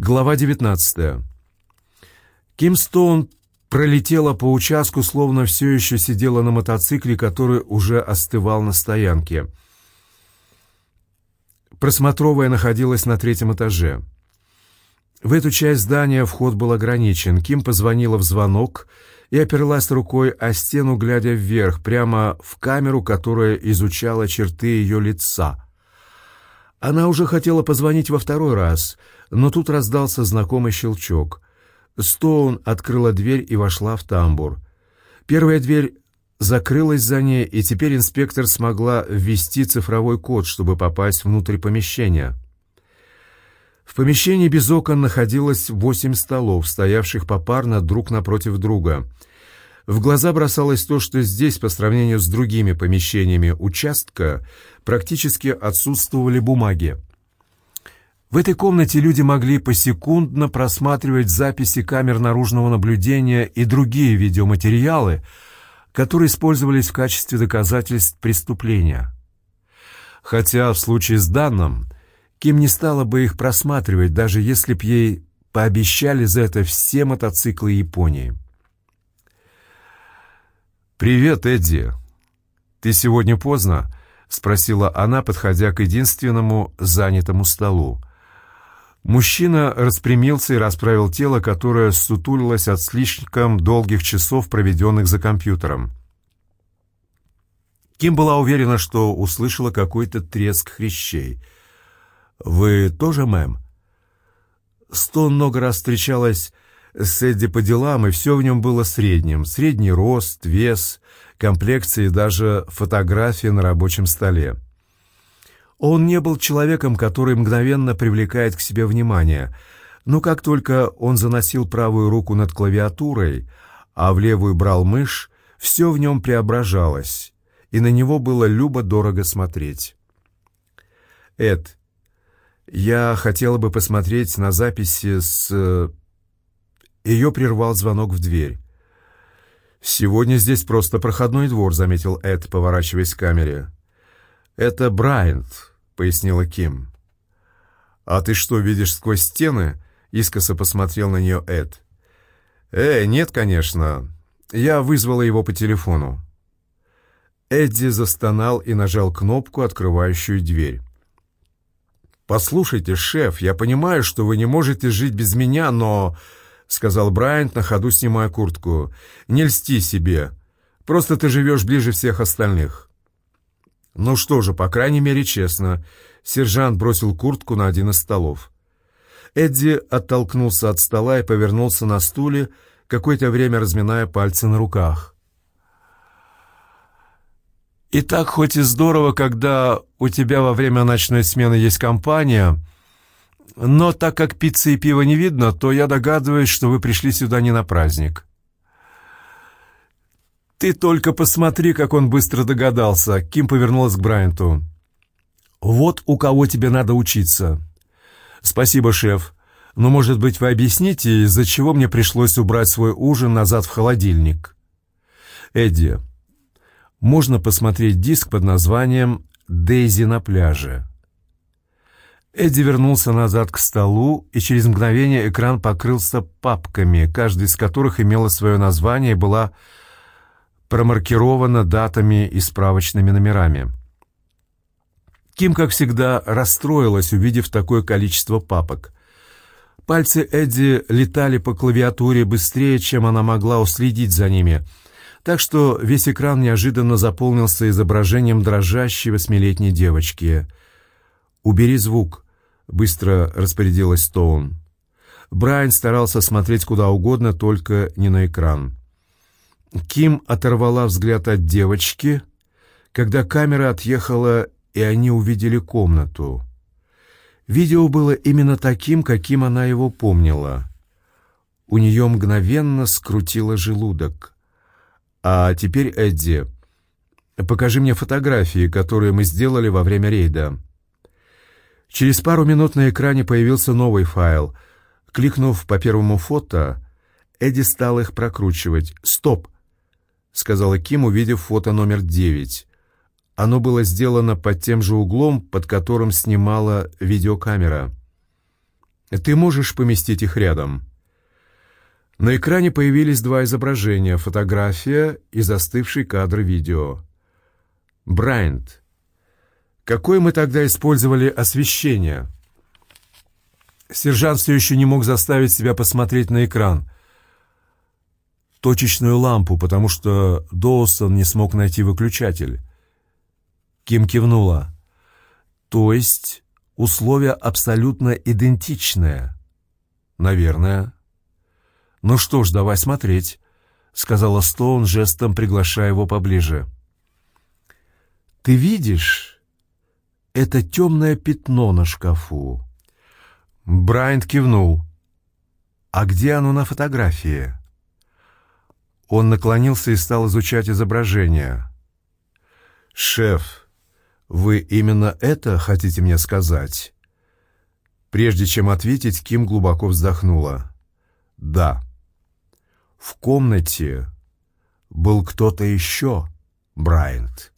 Глава 19. Ким Стоун пролетела по участку, словно все еще сидела на мотоцикле, который уже остывал на стоянке. Просмотровая находилась на третьем этаже. В эту часть здания вход был ограничен. Ким позвонила в звонок и оперлась рукой о стену, глядя вверх, прямо в камеру, которая изучала черты ее лица. Она уже хотела позвонить во второй раз — но тут раздался знакомый щелчок. Стоун открыла дверь и вошла в тамбур. Первая дверь закрылась за ней, и теперь инспектор смогла ввести цифровой код, чтобы попасть внутрь помещения. В помещении без окон находилось восемь столов, стоявших попарно друг напротив друга. В глаза бросалось то, что здесь, по сравнению с другими помещениями участка, практически отсутствовали бумаги. В этой комнате люди могли посекундно просматривать записи камер наружного наблюдения и другие видеоматериалы, которые использовались в качестве доказательств преступления. Хотя в случае с данным Ким не стала бы их просматривать, даже если б ей пообещали за это все мотоциклы Японии. «Привет, Эдди. Ты сегодня поздно?» — спросила она, подходя к единственному занятому столу. Мужчина распрямился и расправил тело, которое сутулилось от слишком долгих часов, проведенных за компьютером. Ким была уверена, что услышала какой-то треск хрящей. «Вы тоже, мэм?» Стон много раз встречалась с Эдди по делам, и все в нем было средним. Средний рост, вес, комплекция и даже фотография на рабочем столе. Он не был человеком, который мгновенно привлекает к себе внимание, но как только он заносил правую руку над клавиатурой, а в левую брал мышь, все в нем преображалось, и на него было любо-дорого смотреть. «Эд, я хотела бы посмотреть на записи с...» Ее прервал звонок в дверь. «Сегодня здесь просто проходной двор», — заметил Эд, поворачиваясь к камере. «Это Брайант пояснила Ким. «А ты что, видишь сквозь стены?» — искоса посмотрел на нее Эд. «Э, нет, конечно. Я вызвала его по телефону». Эдди застонал и нажал кнопку, открывающую дверь. «Послушайте, шеф, я понимаю, что вы не можете жить без меня, но...» — сказал Брайант, на ходу снимая куртку. «Не льсти себе. Просто ты живешь ближе всех остальных». «Ну что же, по крайней мере, честно». Сержант бросил куртку на один из столов. Эдди оттолкнулся от стола и повернулся на стуле, какое-то время разминая пальцы на руках. «И так хоть и здорово, когда у тебя во время ночной смены есть компания, но так как пиццы и пива не видно, то я догадываюсь, что вы пришли сюда не на праздник». «Ты только посмотри, как он быстро догадался!» Ким повернулась к Брайанту. «Вот у кого тебе надо учиться!» «Спасибо, шеф. Но, может быть, вы объясните, из-за чего мне пришлось убрать свой ужин назад в холодильник?» «Эдди, можно посмотреть диск под названием «Дейзи на пляже». Эдди вернулся назад к столу, и через мгновение экран покрылся папками, каждая из которых имела свое название и была промаркировано датами и справочными номерами. Ким, как всегда, расстроилась, увидев такое количество папок. Пальцы Эдди летали по клавиатуре быстрее, чем она могла уследить за ними, так что весь экран неожиданно заполнился изображением дрожащей восьмилетней девочки. «Убери звук», — быстро распорядилась Стоун. Брайан старался смотреть куда угодно, только не на экран. Ким оторвала взгляд от девочки, когда камера отъехала, и они увидели комнату. Видео было именно таким, каким она его помнила. У нее мгновенно скрутило желудок. «А теперь, Эдди, покажи мне фотографии, которые мы сделали во время рейда». Через пару минут на экране появился новый файл. Кликнув по первому фото, Эдди стал их прокручивать. «Стоп!» Сказала Ким, увидев фото номер девять. Оно было сделано под тем же углом, под которым снимала видеокамера. Ты можешь поместить их рядом?» На экране появились два изображения — фотография и застывший кадр видео. «Брайант, какое мы тогда использовали освещение?» Сержант все еще не мог заставить себя посмотреть на экран. Точечную лампу, потому что Доусон не смог найти выключатель. Ким кивнула. «То есть условия абсолютно идентичные?» «Наверное». «Ну что ж, давай смотреть», — сказала Стоун, жестом приглашая его поближе. «Ты видишь? Это темное пятно на шкафу». Брайант кивнул. «А где оно на фотографии?» Он наклонился и стал изучать изображение. «Шеф, вы именно это хотите мне сказать?» Прежде чем ответить, Ким глубоко вздохнула. «Да». В комнате был кто-то еще, Брайант.